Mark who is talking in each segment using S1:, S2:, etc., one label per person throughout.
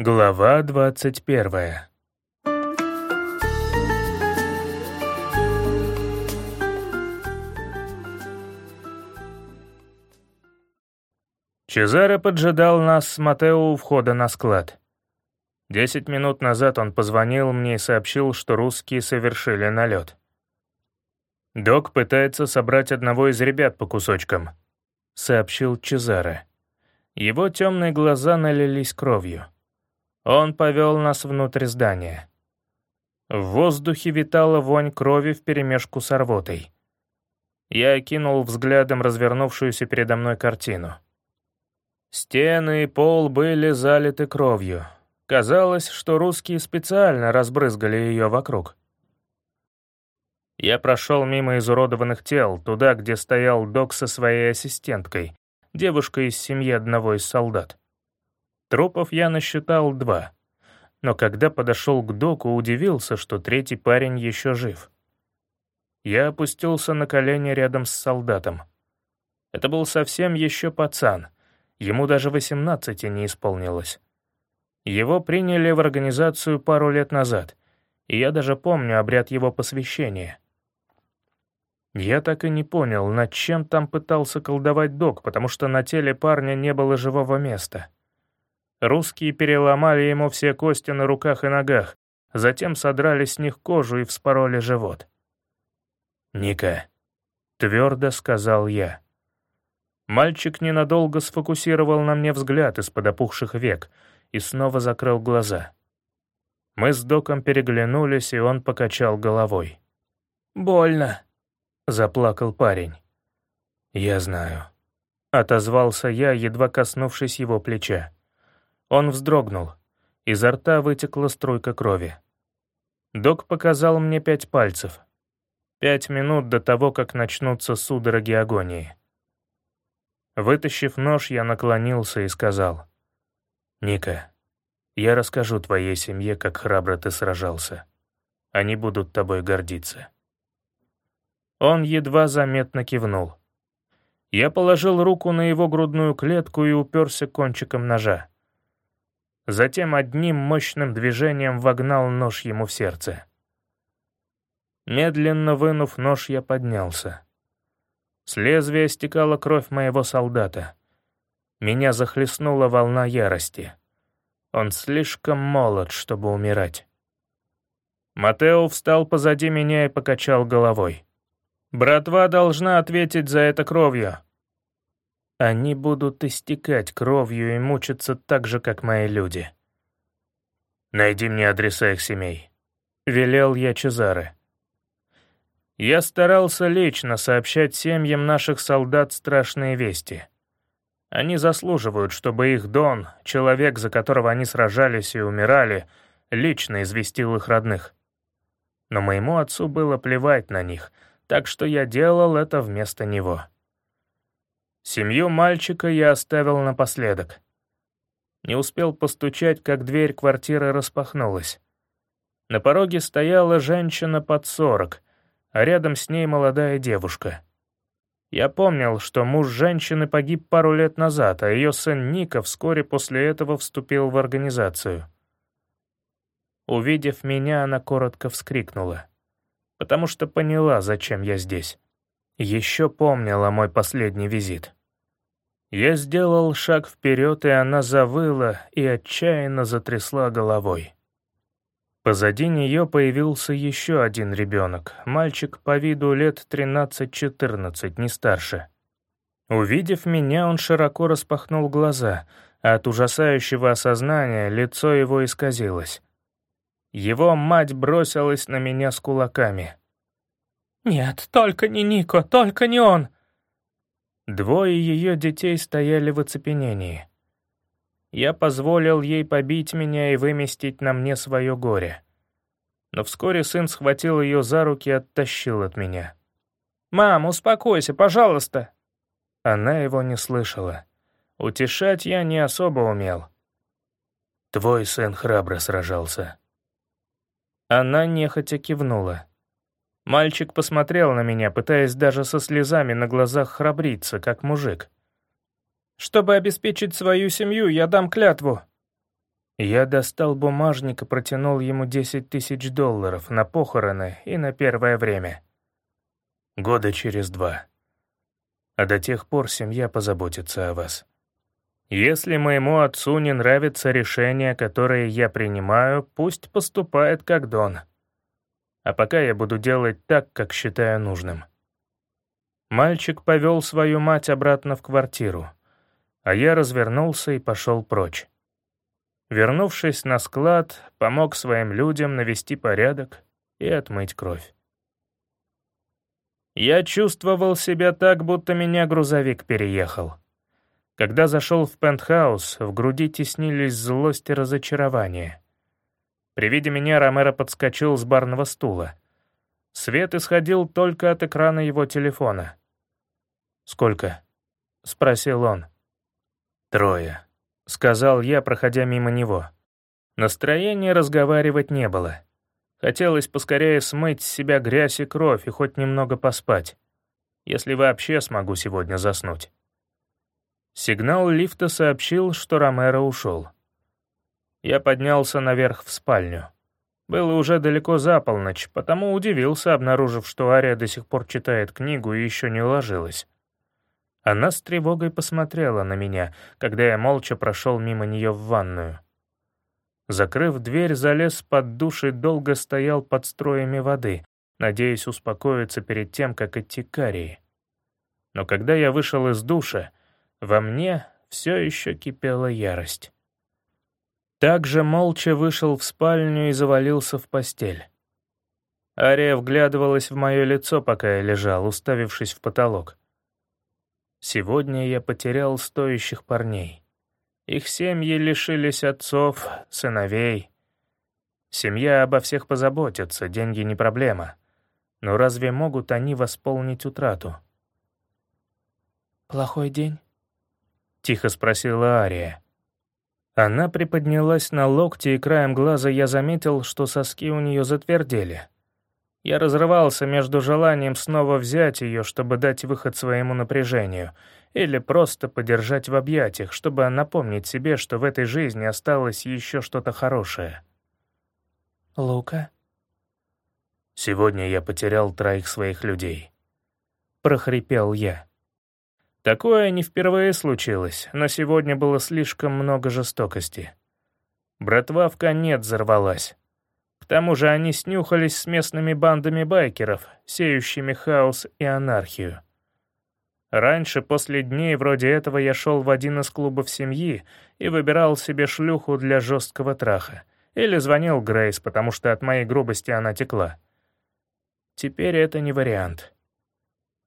S1: Глава двадцать первая. Чезаре поджидал нас с Матео у входа на склад. Десять минут назад он позвонил мне и сообщил, что русские совершили налет. «Док пытается собрать одного из ребят по кусочкам», — сообщил Чезаре. Его темные глаза налились кровью. Он повел нас внутрь здания. В воздухе витала вонь крови вперемешку с рвотой. Я окинул взглядом развернувшуюся передо мной картину. Стены и пол были залиты кровью. Казалось, что русские специально разбрызгали ее вокруг. Я прошел мимо изуродованных тел, туда, где стоял док со своей ассистенткой, девушкой из семьи одного из солдат. Трупов я насчитал два. Но когда подошел к доку, удивился, что третий парень еще жив. Я опустился на колени рядом с солдатом. Это был совсем еще пацан. Ему даже восемнадцати не исполнилось. Его приняли в организацию пару лет назад, и я даже помню обряд его посвящения. Я так и не понял, над чем там пытался колдовать док, потому что на теле парня не было живого места. Русские переломали ему все кости на руках и ногах, затем содрали с них кожу и вспороли живот. «Ника», — твердо сказал я. Мальчик ненадолго сфокусировал на мне взгляд из-под опухших век и снова закрыл глаза. Мы с доком переглянулись, и он покачал головой.
S2: «Больно», —
S1: заплакал парень. «Я знаю», — отозвался я, едва коснувшись его плеча. Он вздрогнул. Изо рта вытекла струйка крови. Док показал мне пять пальцев. Пять минут до того, как начнутся судороги агонии. Вытащив нож, я наклонился и сказал. «Ника, я расскажу твоей семье, как храбро ты сражался. Они будут тобой гордиться». Он едва заметно кивнул. Я положил руку на его грудную клетку и уперся кончиком ножа. Затем одним мощным движением вогнал нож ему в сердце. Медленно вынув нож, я поднялся. С лезвия стекала кровь моего солдата. Меня захлестнула волна ярости. Он слишком молод, чтобы умирать. Матео встал позади меня и покачал головой. «Братва должна ответить за это кровью. Они будут истекать кровью и мучиться так же, как мои люди. «Найди мне адреса их семей», — велел я Чезаре. Я старался лично сообщать семьям наших солдат страшные вести. Они заслуживают, чтобы их Дон, человек, за которого они сражались и умирали, лично известил их родных. Но моему отцу было плевать на них, так что я делал это вместо него. Семью мальчика я оставил напоследок. Не успел постучать, как дверь квартиры распахнулась. На пороге стояла женщина под сорок, а рядом с ней молодая девушка. Я помнил, что муж женщины погиб пару лет назад, а ее сын Ника вскоре после этого вступил в организацию. Увидев меня, она коротко вскрикнула, потому что поняла, зачем я здесь. Еще помнила мой последний визит. Я сделал шаг вперед, и она завыла и отчаянно затрясла головой. Позади нее появился еще один ребенок, мальчик по виду лет 13-14, не старше. Увидев меня, он широко распахнул глаза, а от ужасающего осознания лицо его исказилось. Его мать бросилась на меня с кулаками.
S2: «Нет, только не Нико, только не он!»
S1: Двое ее детей стояли в оцепенении. Я позволил ей побить меня и выместить на мне свое горе. Но вскоре сын схватил ее за руки и оттащил от меня.
S2: «Мам, успокойся, пожалуйста!»
S1: Она его не слышала. Утешать я не особо умел. «Твой сын храбро сражался». Она нехотя кивнула. Мальчик посмотрел на меня, пытаясь даже со слезами на глазах храбриться, как мужик.
S2: «Чтобы обеспечить свою семью, я дам клятву».
S1: Я достал бумажник и протянул ему 10 тысяч долларов на похороны и на первое время. Года через два. А до тех пор семья позаботится о вас. Если моему отцу не нравится решение, которое я принимаю, пусть поступает как Дон. А пока я буду делать так, как считаю нужным. Мальчик повел свою мать обратно в квартиру, а я развернулся и пошел прочь. Вернувшись на склад, помог своим людям навести порядок и отмыть кровь. Я чувствовал себя так, будто меня грузовик переехал. Когда зашел в пентхаус, в груди теснились злость и разочарование. При виде меня Ромеро подскочил с барного стула. Свет исходил только от экрана его телефона. «Сколько?» — спросил он. «Трое», — сказал я, проходя мимо него. Настроения разговаривать не было. Хотелось поскорее смыть с себя грязь и кровь и хоть немного поспать, если вообще смогу сегодня заснуть. Сигнал лифта сообщил, что Ромеро ушел. Я поднялся наверх в спальню. Было уже далеко за полночь, потому удивился, обнаружив, что Ария до сих пор читает книгу и еще не уложилась. Она с тревогой посмотрела на меня, когда я молча прошел мимо нее в ванную. Закрыв дверь, залез под душ и долго стоял под строями воды, надеясь успокоиться перед тем, как идти к Арии. Но когда я вышел из душа, во мне все еще кипела ярость. Также молча вышел в спальню и завалился в постель. Ария вглядывалась в мое лицо, пока я лежал, уставившись в потолок. Сегодня я потерял стоящих парней. Их семьи лишились отцов, сыновей. Семья обо всех позаботится, деньги не проблема. Но разве могут они восполнить утрату?
S2: «Плохой день?»
S1: — тихо спросила Ария. Она приподнялась на локте, и краем глаза я заметил, что соски у нее затвердели. Я разрывался между желанием снова взять ее, чтобы дать выход своему напряжению, или просто подержать в объятиях, чтобы напомнить себе, что в этой жизни осталось еще что-то хорошее.
S2: «Лука?»
S1: «Сегодня я потерял троих своих людей», — прохрипел я. Такое не впервые случилось, но сегодня было слишком много жестокости. Братва в конец взорвалась. К тому же они снюхались с местными бандами байкеров, сеющими хаос и анархию. Раньше, после дней вроде этого, я шел в один из клубов семьи и выбирал себе шлюху для жесткого траха. Или звонил Грейс, потому что от моей грубости она текла. Теперь это не вариант.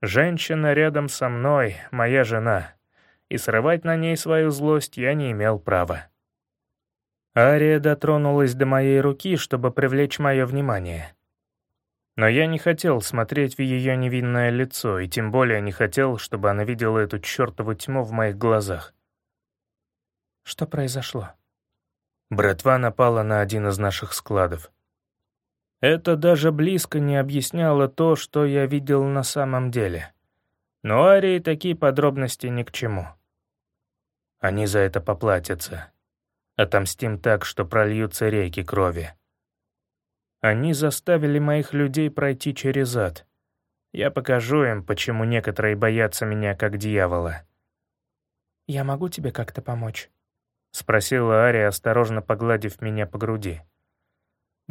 S1: Женщина рядом со мной — моя жена, и срывать на ней свою злость я не имел права. Ария дотронулась до моей руки, чтобы привлечь мое внимание. Но я не хотел смотреть в ее невинное лицо, и тем более не хотел, чтобы она видела эту чертову тьму в моих глазах.
S2: Что произошло?
S1: Братва напала на один из наших складов. Это даже близко не объясняло то, что я видел на самом деле. Но Арии такие подробности ни к чему. Они за это поплатятся. Отомстим так, что прольются реки крови. Они заставили моих людей пройти через ад. Я покажу им, почему некоторые боятся меня как дьявола.
S2: «Я могу тебе как-то помочь?»
S1: — спросила Ария, осторожно погладив меня по груди.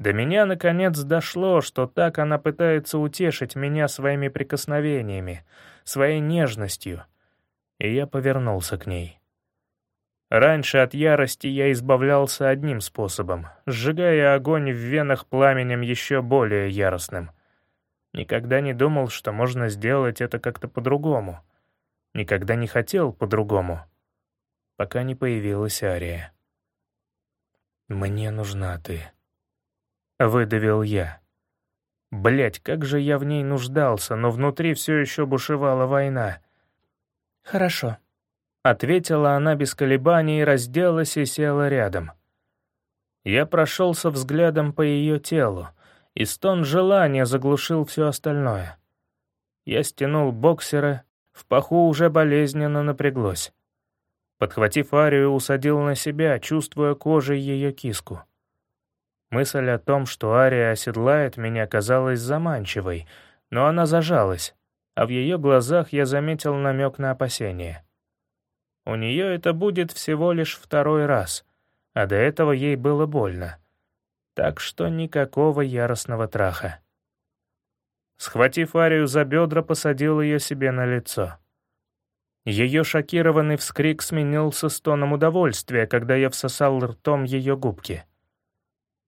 S1: До меня наконец дошло, что так она пытается утешить меня своими прикосновениями, своей нежностью, и я повернулся к ней. Раньше от ярости я избавлялся одним способом, сжигая огонь в венах пламенем еще более яростным. Никогда не думал, что можно сделать это как-то по-другому. Никогда не хотел по-другому, пока не появилась Ария. «Мне нужна ты», — выдавил я. Блять, как же я в ней нуждался, но внутри все еще бушевала война.
S2: «Хорошо»,
S1: Ответила она без колебаний, разделась и села рядом. Я прошелся взглядом по ее телу, и стон желания заглушил все остальное. Я стянул боксера, в паху уже болезненно напряглось. Подхватив Арию, усадил на себя, чувствуя кожей ее киску. Мысль о том, что Ария оседлает меня, казалась заманчивой, но она зажалась, а в ее глазах я заметил намек на опасение. У нее это будет всего лишь второй раз, а до этого ей было больно. Так что никакого яростного траха. Схватив Арию за бедра, посадил ее себе на лицо. Ее шокированный вскрик сменился стоном удовольствия, когда я всосал ртом ее губки.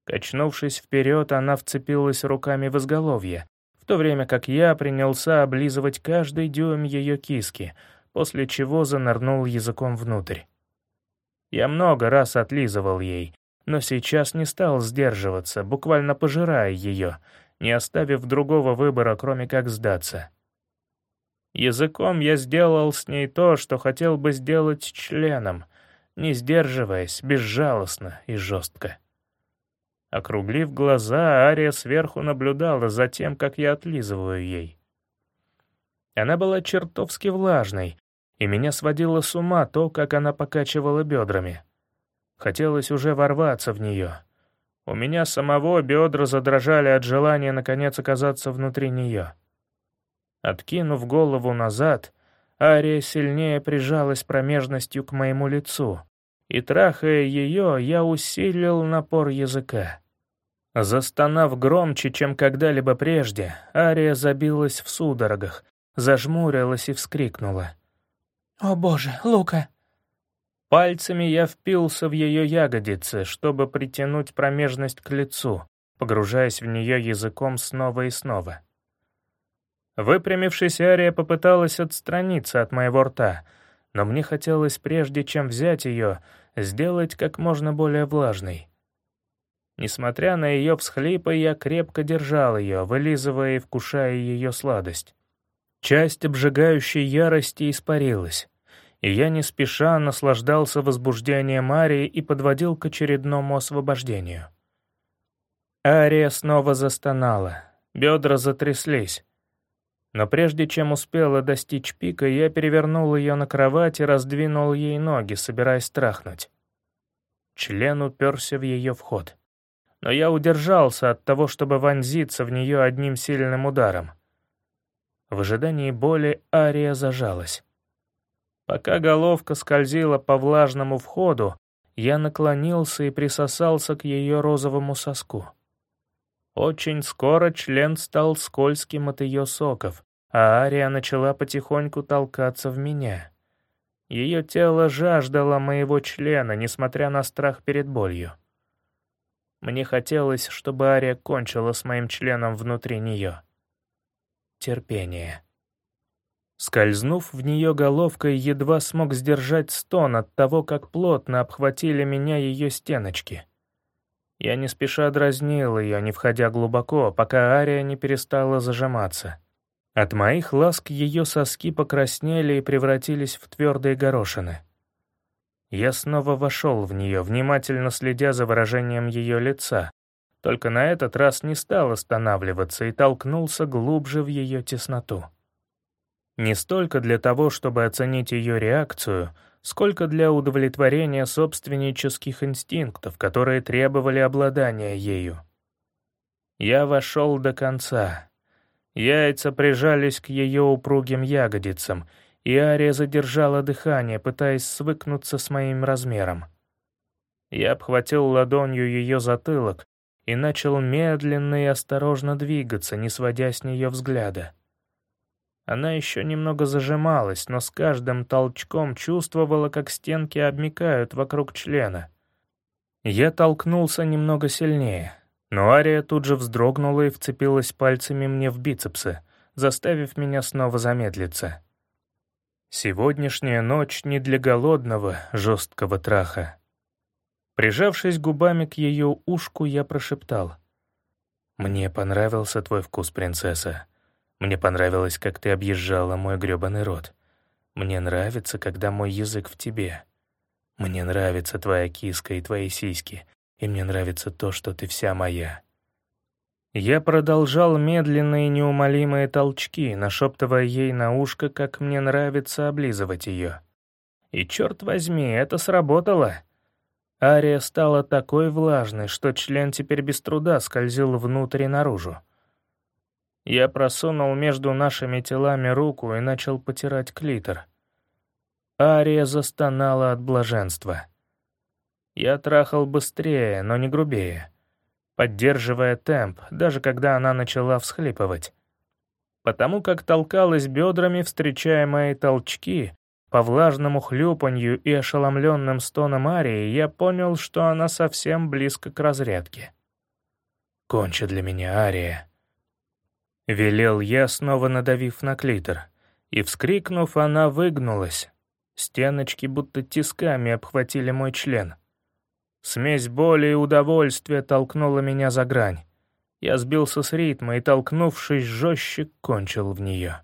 S1: Качнувшись вперед, она вцепилась руками в изголовье, в то время как я принялся облизывать каждый дюйм ее киски, после чего занырнул языком внутрь. Я много раз отлизывал ей, но сейчас не стал сдерживаться, буквально пожирая ее, не оставив другого выбора, кроме как сдаться. Языком я сделал с ней то, что хотел бы сделать членом, не сдерживаясь, безжалостно и жестко. Округлив глаза, Ария сверху наблюдала за тем, как я отлизываю ей. Она была чертовски влажной, и меня сводило с ума то, как она покачивала бедрами. Хотелось уже ворваться в нее. У меня самого бедра задрожали от желания наконец оказаться внутри нее. Откинув голову назад, Ария сильнее прижалась промежностью к моему лицу, и, трахая ее, я усилил напор языка. Застонав громче, чем когда-либо прежде, Ария забилась в судорогах, зажмурилась и вскрикнула.
S2: «О боже, Лука!»
S1: Пальцами я впился в ее ягодицы, чтобы притянуть промежность к лицу, погружаясь в нее языком снова и снова. Выпрямившись, Ария попыталась отстраниться от моего рта, но мне хотелось, прежде чем взять ее, сделать как можно более влажной. Несмотря на ее всхлипы, я крепко держал ее, вылизывая и вкушая ее сладость. Часть обжигающей ярости испарилась, и я не спеша наслаждался возбуждением Арии и подводил к очередному освобождению. Ария снова застонала, бедра затряслись, но прежде чем успела достичь пика, я перевернул ее на кровать и раздвинул ей ноги, собираясь трахнуть. Член уперся в ее вход. Но я удержался от того, чтобы вонзиться в нее одним сильным ударом. В ожидании боли Ария зажалась. Пока головка скользила по влажному входу, я наклонился и присосался к ее розовому соску. Очень скоро член стал скользким от ее соков, а Ария начала потихоньку толкаться в меня. Ее тело жаждало моего члена, несмотря на страх перед болью. Мне хотелось, чтобы Ария кончила с моим членом внутри нее. Терпение. Скользнув в нее головкой, едва смог сдержать стон от того, как плотно обхватили меня ее стеночки — я не спеша дразнил ее, не входя глубоко, пока Ария не перестала зажиматься. От моих ласк ее соски покраснели и превратились в твердые горошины. Я снова вошел в нее, внимательно следя за выражением ее лица, только на этот раз не стал останавливаться и толкнулся глубже в ее тесноту. Не столько для того, чтобы оценить ее реакцию — сколько для удовлетворения собственнических инстинктов, которые требовали обладания ею. Я вошел до конца. Яйца прижались к ее упругим ягодицам, и Ария задержала дыхание, пытаясь свыкнуться с моим размером. Я обхватил ладонью ее затылок и начал медленно и осторожно двигаться, не сводя с нее взгляда. Она еще немного зажималась, но с каждым толчком чувствовала, как стенки обмикают вокруг члена. Я толкнулся немного сильнее, но Ария тут же вздрогнула и вцепилась пальцами мне в бицепсы, заставив меня снова замедлиться. Сегодняшняя ночь не для голодного, жесткого траха. Прижавшись губами к ее ушку, я прошептал. «Мне понравился твой вкус, принцесса. Мне понравилось, как ты объезжала мой грёбаный рот. Мне нравится, когда мой язык в тебе. Мне нравится твоя киска и твои сиськи, и мне нравится то, что ты вся моя». Я продолжал медленные неумолимые толчки, нашептывая ей на ушко, как мне нравится облизывать ее. И черт возьми, это сработало. Ария стала такой влажной, что член теперь без труда скользил внутрь и наружу. Я просунул между нашими телами руку и начал потирать клитор. Ария застонала от блаженства. Я трахал быстрее, но не грубее, поддерживая темп, даже когда она начала всхлипывать. Потому как толкалась бедрами, встречая мои толчки, по влажному хлюпанью и ошеломленным стонам Арии я понял, что она совсем близко к разрядке. «Кончи для меня, Ария», — велел я, снова надавив на клитор. И, вскрикнув, она выгнулась. Стеночки будто тисками обхватили мой член. Смесь боли и удовольствия толкнула меня за грань. Я сбился с ритма и, толкнувшись жестче, кончил в нее.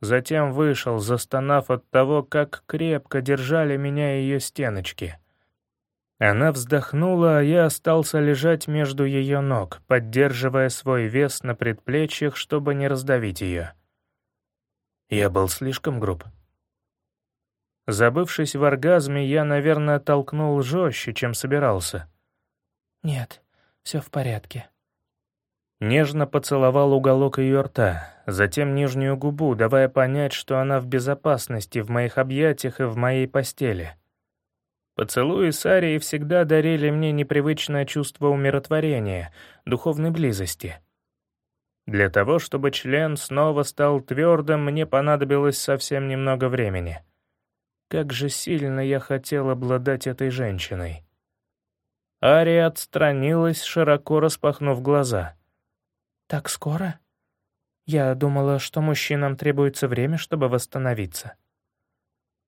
S1: Затем вышел, застонав от того, как крепко держали меня ее стеночки. Она вздохнула, а я остался лежать между ее ног, поддерживая свой вес на предплечьях, чтобы не раздавить ее. Я был слишком груб. Забывшись в оргазме, я, наверное, толкнул жестче, чем собирался.
S2: «Нет, все в порядке»,
S1: Нежно поцеловал уголок ее рта, затем нижнюю губу, давая понять, что она в безопасности в моих объятиях и в моей постели. Поцелуи с Арией всегда дарили мне непривычное чувство умиротворения, духовной близости. Для того, чтобы член снова стал твердым, мне понадобилось совсем немного времени. Как же сильно я хотел обладать этой женщиной. Ария отстранилась, широко распахнув глаза —
S2: «Так скоро? Я думала, что мужчинам требуется время, чтобы восстановиться».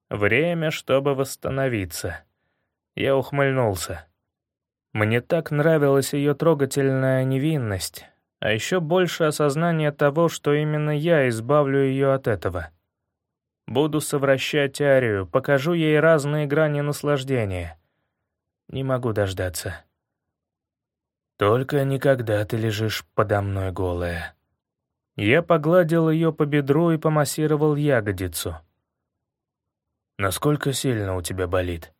S1: «Время, чтобы восстановиться». Я ухмыльнулся. Мне так нравилась ее трогательная невинность, а еще больше осознание того, что именно я избавлю ее от этого. Буду совращать Арию, покажу ей разные грани наслаждения. Не могу дождаться. Только никогда ты лежишь подо мной голая. Я погладил ее по бедру и помассировал ягодицу. «Насколько сильно у тебя болит?»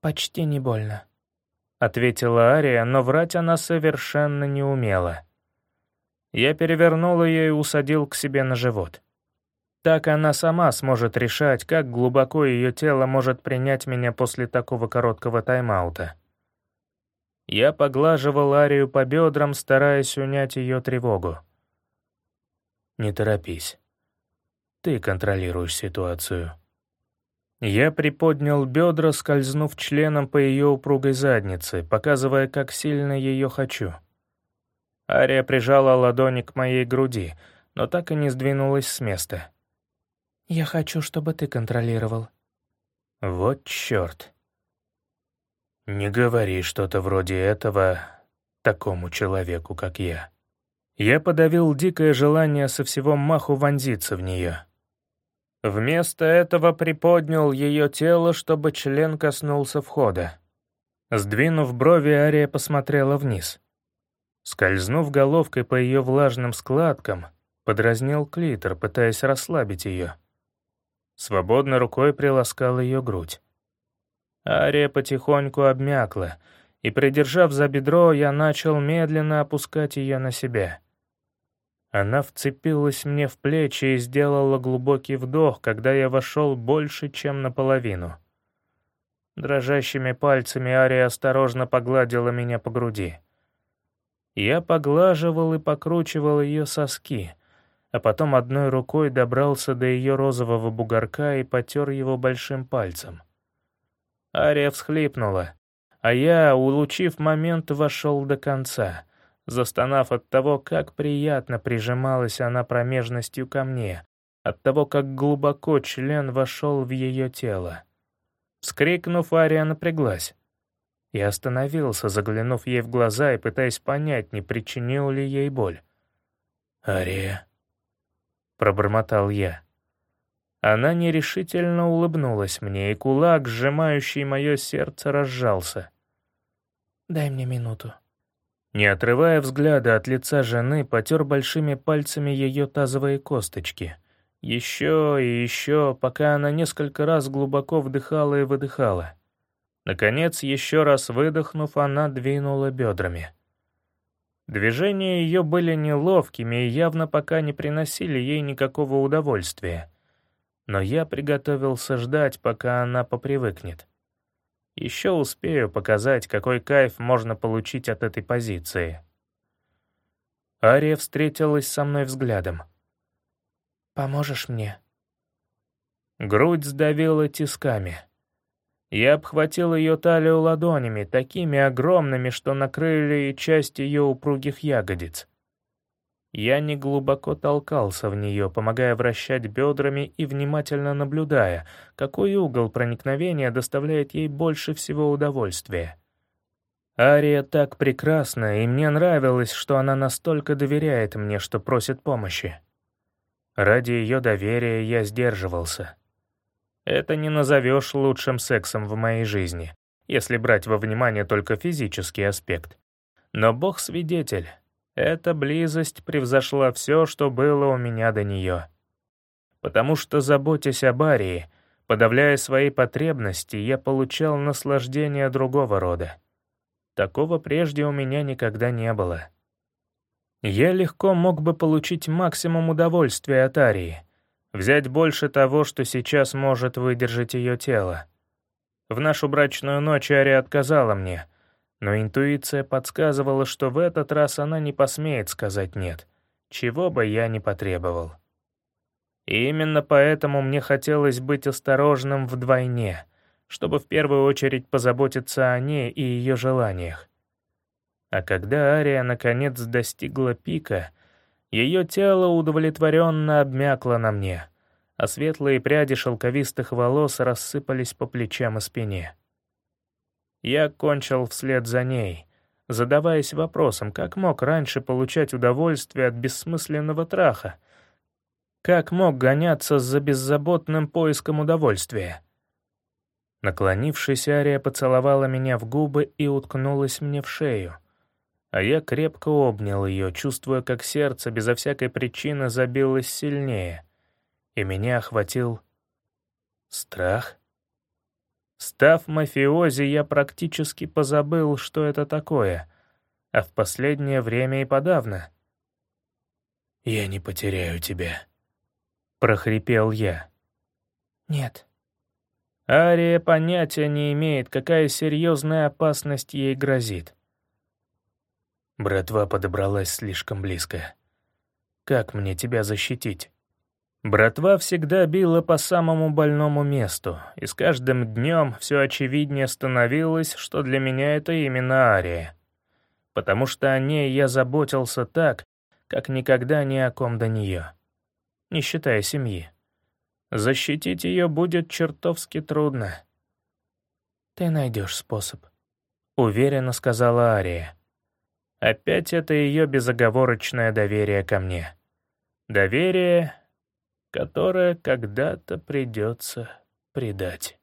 S2: «Почти не больно», —
S1: ответила Ария, но врать она совершенно не умела. Я перевернул ее и усадил к себе на живот. Так она сама сможет решать, как глубоко ее тело может принять меня после такого короткого тайм-аута. Я поглаживал Арию по бедрам, стараясь унять ее тревогу. «Не торопись. Ты контролируешь ситуацию». Я приподнял бедра, скользнув членом по ее упругой заднице, показывая, как сильно ее хочу. Ария прижала ладони к моей груди, но так и не сдвинулась с места.
S2: «Я хочу, чтобы ты контролировал».
S1: «Вот черт. Не говори что-то вроде этого такому человеку, как я. Я подавил дикое желание со всего маху вонзиться в нее. Вместо этого приподнял ее тело, чтобы член коснулся входа. Сдвинув брови, Ария посмотрела вниз. Скользнув головкой по ее влажным складкам, подразнил клитор, пытаясь расслабить ее. Свободной рукой приласкал ее грудь. Ария потихоньку обмякла, и, придержав за бедро, я начал медленно опускать ее на себя. Она вцепилась мне в плечи и сделала глубокий вдох, когда я вошел больше, чем наполовину. Дрожащими пальцами Ария осторожно погладила меня по груди. Я поглаживал и покручивал ее соски, а потом одной рукой добрался до ее розового бугорка и потер его большим пальцем. Ария всхлипнула, а я, улучив момент, вошел до конца, застонав от того, как приятно прижималась она промежностью ко мне, от того, как глубоко член вошел в ее тело. Вскрикнув, Ария напряглась. Я остановился, заглянув ей в глаза и пытаясь понять, не причинил ли ей боль. «Ария», — пробормотал я. Она нерешительно улыбнулась мне, и кулак, сжимающий мое сердце, разжался.
S2: «Дай мне минуту».
S1: Не отрывая взгляда от лица жены, потер большими пальцами ее тазовые косточки. Еще и еще, пока она несколько раз глубоко вдыхала и выдыхала. Наконец, еще раз выдохнув, она двинула бедрами. Движения ее были неловкими и явно пока не приносили ей никакого удовольствия. Но я приготовился ждать, пока она попривыкнет. Еще успею показать, какой кайф можно получить от этой позиции. Ария встретилась со мной взглядом.
S2: «Поможешь мне?»
S1: Грудь сдавила тисками. Я обхватил ее талию ладонями, такими огромными, что накрыли часть ее упругих ягодиц. Я неглубоко толкался в нее, помогая вращать бедрами и внимательно наблюдая, какой угол проникновения доставляет ей больше всего удовольствия. Ария так прекрасна, и мне нравилось, что она настолько доверяет мне, что просит помощи. Ради ее доверия я сдерживался. Это не назовешь лучшим сексом в моей жизни, если брать во внимание только физический аспект. Но бог свидетель, эта близость превзошла все, что было у меня до нее. Потому что, заботясь о Барии, подавляя свои потребности, я получал наслаждение другого рода. Такого прежде у меня никогда не было. Я легко мог бы получить максимум удовольствия от Арии, взять больше того, что сейчас может выдержать ее тело. В нашу брачную ночь Ария отказала мне — но интуиция подсказывала, что в этот раз она не посмеет сказать «нет», чего бы я ни потребовал. И именно поэтому мне хотелось быть осторожным вдвойне, чтобы в первую очередь позаботиться о ней и ее желаниях. А когда Ария наконец достигла пика, ее тело удовлетворенно обмякло на мне, а светлые пряди шелковистых волос рассыпались по плечам и спине. Я кончил вслед за ней, задаваясь вопросом, как мог раньше получать удовольствие от бессмысленного траха, как мог гоняться за беззаботным поиском удовольствия. Наклонившись, Ария поцеловала меня в губы и уткнулась мне в шею, а я крепко обнял ее, чувствуя, как сердце безо всякой причины забилось сильнее, и меня охватил страх. Став мафиози, я практически позабыл, что это такое, а в последнее время и подавно. «Я не потеряю тебя», — прохрипел я.
S2: «Нет».
S1: Ария понятия не имеет, какая серьезная опасность ей грозит. Братва подобралась слишком близко. Как мне тебя защитить? Братва всегда била по самому больному месту, и с каждым днем все очевиднее становилось, что для меня это именно Ария. Потому что о ней я заботился так, как никогда ни о ком до нее. Не считая семьи. Защитить ее будет чертовски трудно.
S2: «Ты найдешь способ», —
S1: уверенно сказала Ария. Опять это ее безоговорочное доверие ко мне. Доверие, которое когда-то придется предать.